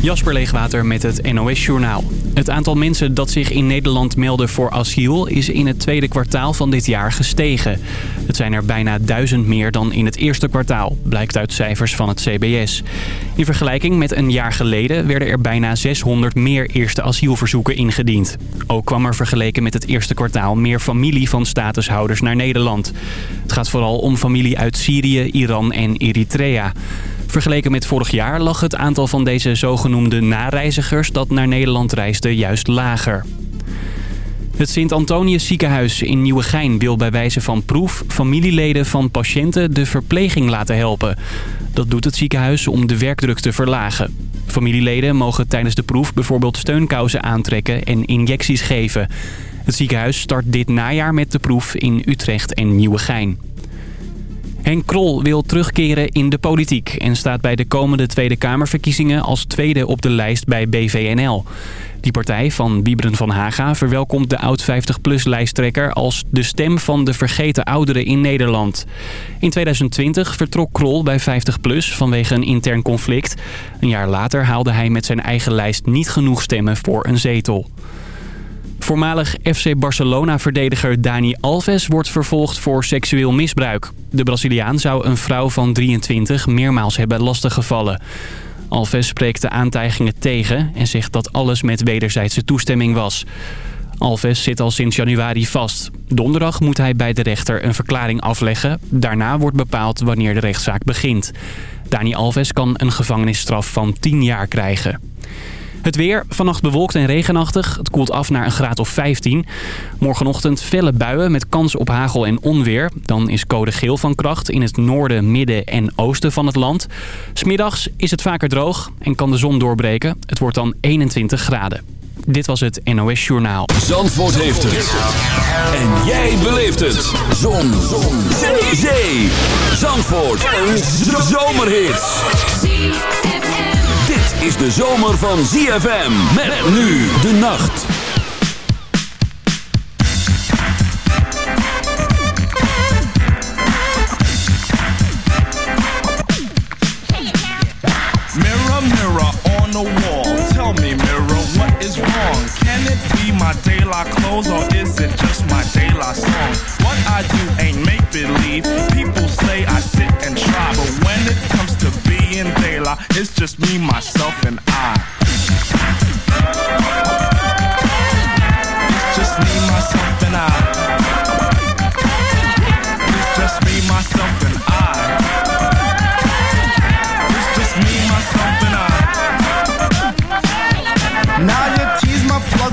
Jasper Leegwater met het NOS Journaal. Het aantal mensen dat zich in Nederland melden voor asiel is in het tweede kwartaal van dit jaar gestegen. Het zijn er bijna duizend meer dan in het eerste kwartaal, blijkt uit cijfers van het CBS. In vergelijking met een jaar geleden werden er bijna 600 meer eerste asielverzoeken ingediend. Ook kwam er vergeleken met het eerste kwartaal meer familie van statushouders naar Nederland. Het gaat vooral om familie uit Syrië, Iran en Eritrea. Vergeleken met vorig jaar lag het aantal van deze zogenoemde nareizigers dat naar Nederland reisde juist lager. Het Sint-Antonius ziekenhuis in Nieuwegein wil bij wijze van proef familieleden van patiënten de verpleging laten helpen. Dat doet het ziekenhuis om de werkdruk te verlagen. Familieleden mogen tijdens de proef bijvoorbeeld steunkousen aantrekken en injecties geven. Het ziekenhuis start dit najaar met de proef in Utrecht en Nieuwegein. Henk Krol wil terugkeren in de politiek en staat bij de komende Tweede Kamerverkiezingen als tweede op de lijst bij BVNL. Die partij van Wiebren van Haga verwelkomt de oud-50-plus-lijsttrekker als de stem van de vergeten ouderen in Nederland. In 2020 vertrok Krol bij 50PLUS vanwege een intern conflict. Een jaar later haalde hij met zijn eigen lijst niet genoeg stemmen voor een zetel. Voormalig FC Barcelona-verdediger Dani Alves wordt vervolgd voor seksueel misbruik. De Braziliaan zou een vrouw van 23 meermaals hebben lastiggevallen. Alves spreekt de aantijgingen tegen en zegt dat alles met wederzijdse toestemming was. Alves zit al sinds januari vast. Donderdag moet hij bij de rechter een verklaring afleggen. Daarna wordt bepaald wanneer de rechtszaak begint. Dani Alves kan een gevangenisstraf van 10 jaar krijgen. Het weer, vannacht bewolkt en regenachtig. Het koelt af naar een graad of 15. Morgenochtend felle buien met kans op hagel en onweer. Dan is code geel van kracht in het noorden, midden en oosten van het land. Smiddags is het vaker droog en kan de zon doorbreken. Het wordt dan 21 graden. Dit was het NOS Journaal. Zandvoort heeft het. En jij beleeft het. Zon. zon. Zee. Zandvoort. Een zomerhit is de zomer van ZFM. Met nu de nacht. Mirror, mirror on the wall. Tell me, mirror, what is wrong? Be my daylight clothes or is it just my daylight song? What I do ain't make believe. People say I sit and try, but when it comes to being daylight, it's just me, myself, and I. It's just me, myself, and I.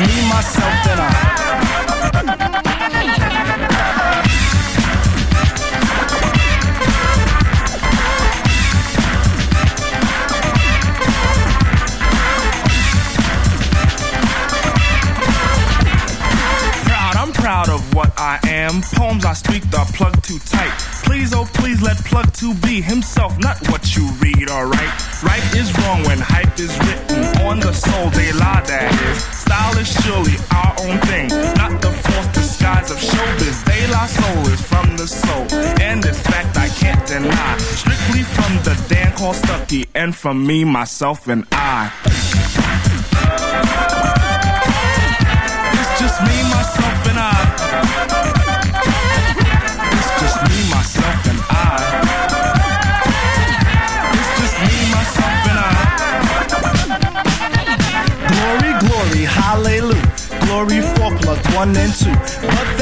Me, myself, and I. proud of what I am. Poems I speak the plug too tight. Please, oh please, let plug to be himself, not what you read, alright? Right is wrong when hype is written on the soul, they lie, that is. Style is surely our own thing, not the false disguise of showbiz. They lie soul is from the soul, and this fact I can't deny. Strictly from the Dan called Stucky, and from me, myself, and I. It's just me, myself, and I. Glory for plug one and two. But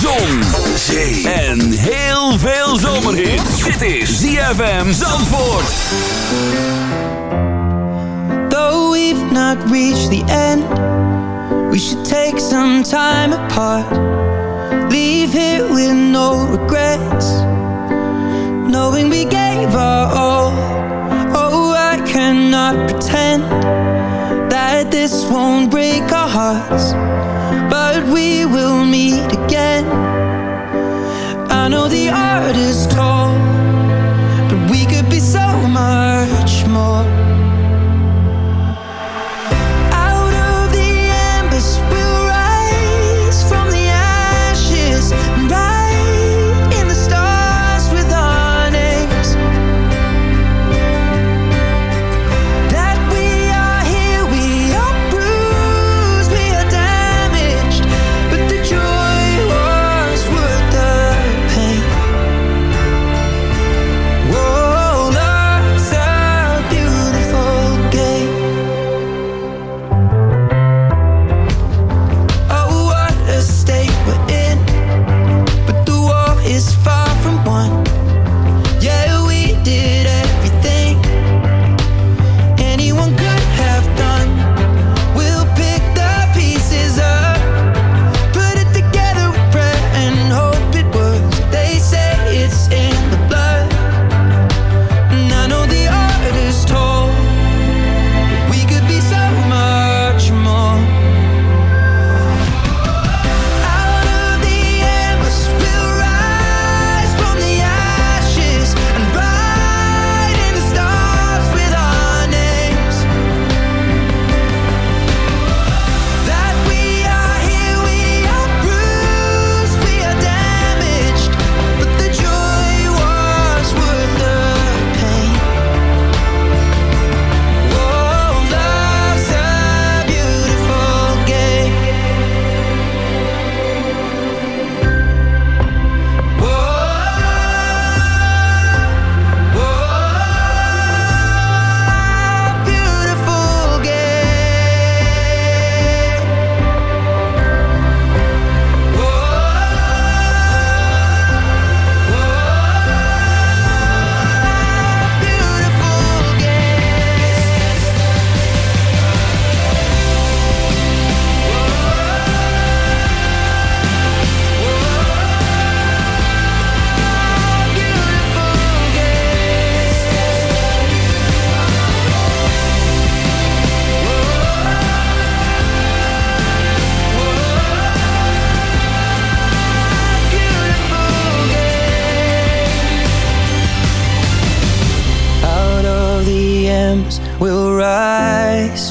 Zon, zee en heel veel zomerhit. Dit is ZFM Zandvoort. Though we've not reached the end, we should take some time apart. Leave here with no regrets, knowing we gave our all. Oh, I cannot pretend that this won't break our hearts again. I know the art.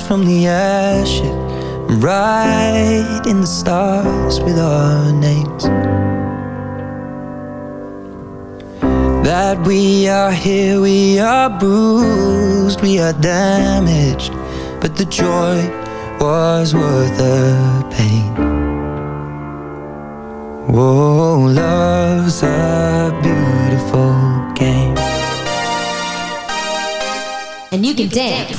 from the ashes and write in the stars with our names. That we are here, we are bruised, we are damaged, but the joy was worth the pain. Oh, love's a beautiful game. And you can, you can dance. dance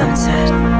She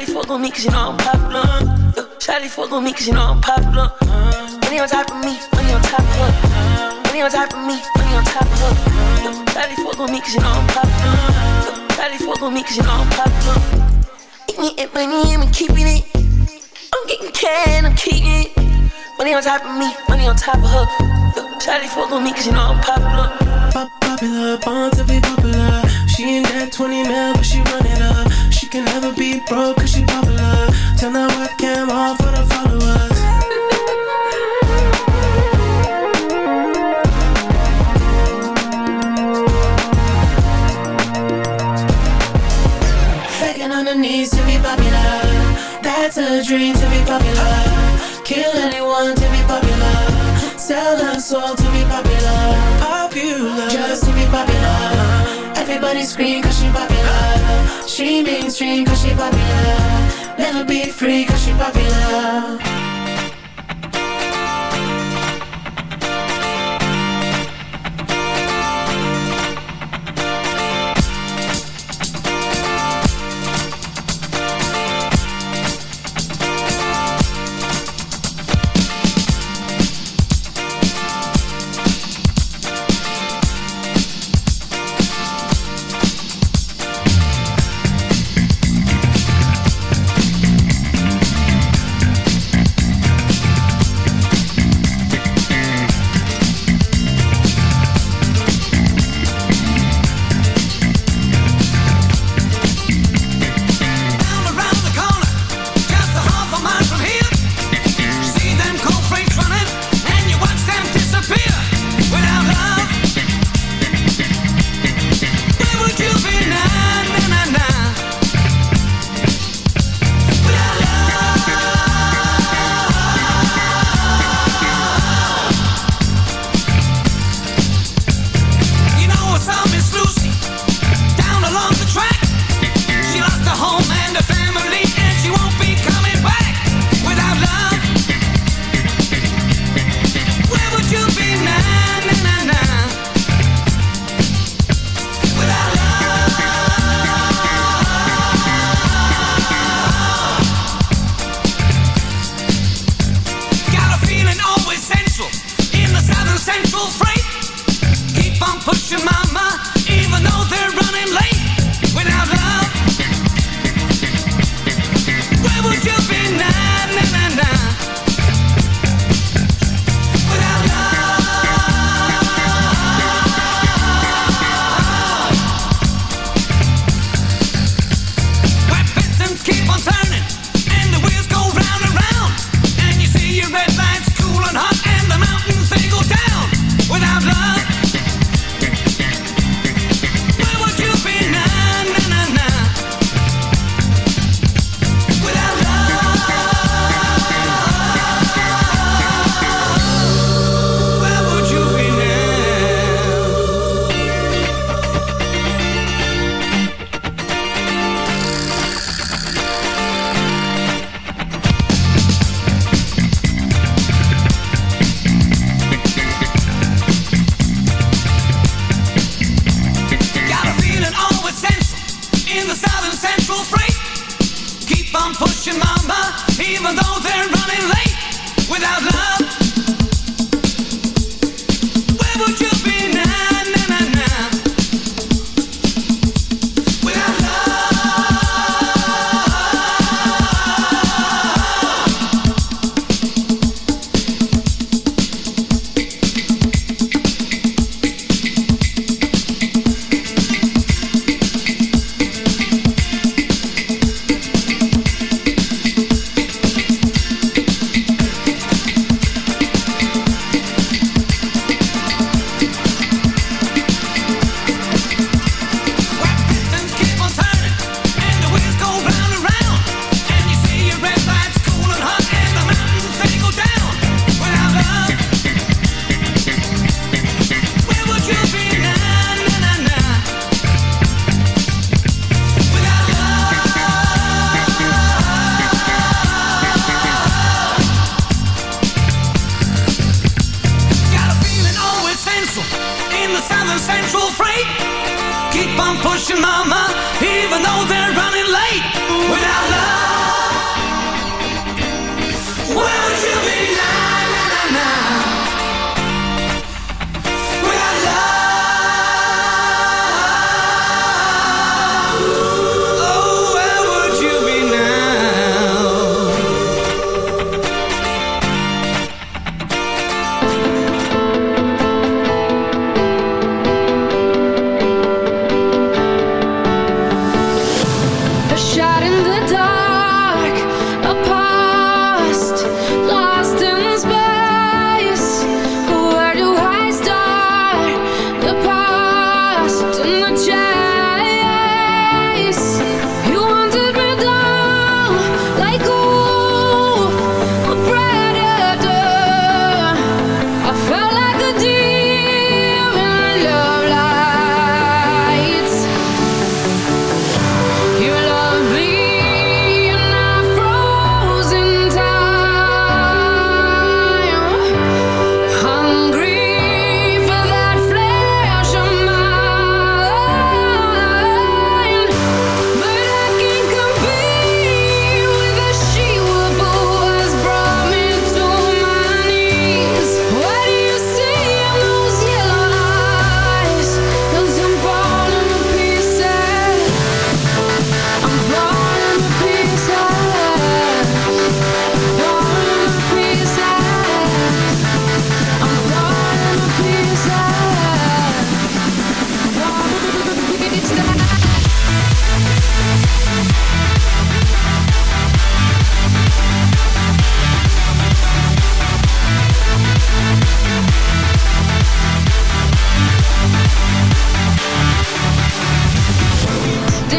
Shawty fuck on me cause you know I'm popular. Shawty fuck on me cause you know I'm popular. Money on top of me, money on top of her. Money on top of me, money on top of her. Shawty fuck on me cause you know I'm popular. Shawty fuck on me cause you know I'm popular. Eat me and money, I'm keeping it. I'm getting can, I'm keeping it. Money on top of me, money on top of her. Shawty fuck on me cause you know I'm popular. Pop popular, born to be popular. She ain't that 20 mil, but she run it up. Can never be broke cause she popular. Turn that webcam off for the followers. Begging on her knees to be popular. That's a dream to be popular. Kill anyone to be popular. Sell her soul to be popular. Popular, just to be popular. Everybody scream cause she popular. She mainstream cause she popular. Never be free cause she popular.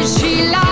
she.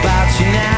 about you now.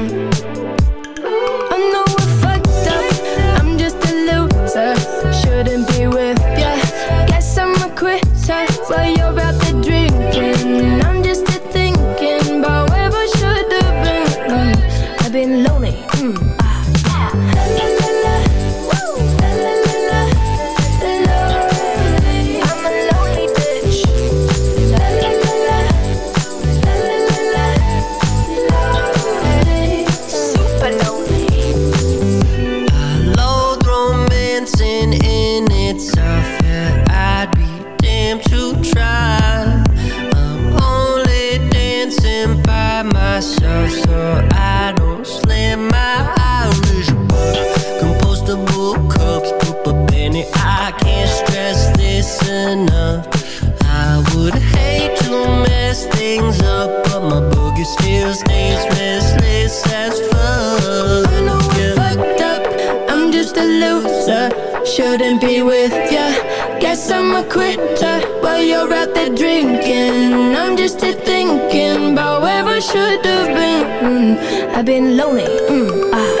just thinking about where I should have been. Mm, I've been lonely. Mm, ah.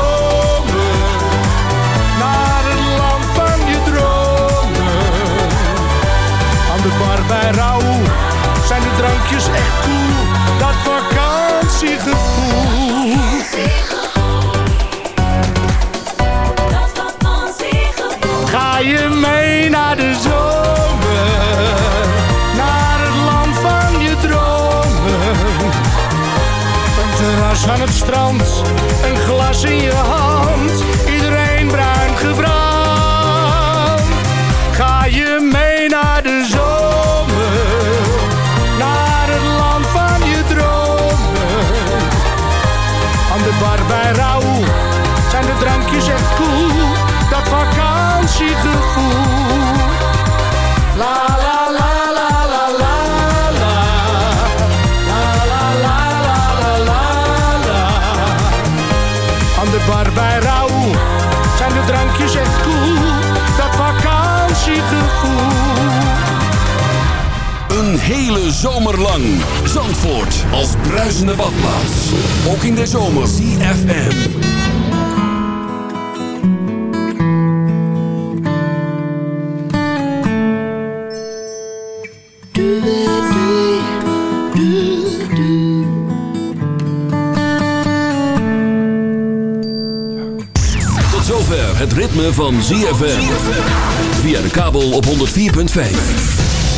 hele zomer lang. Zandvoort als bruisende badplaats. Ook in de zomer. CFM. Tot zover het ritme van ZFM. Via de kabel op 104.5.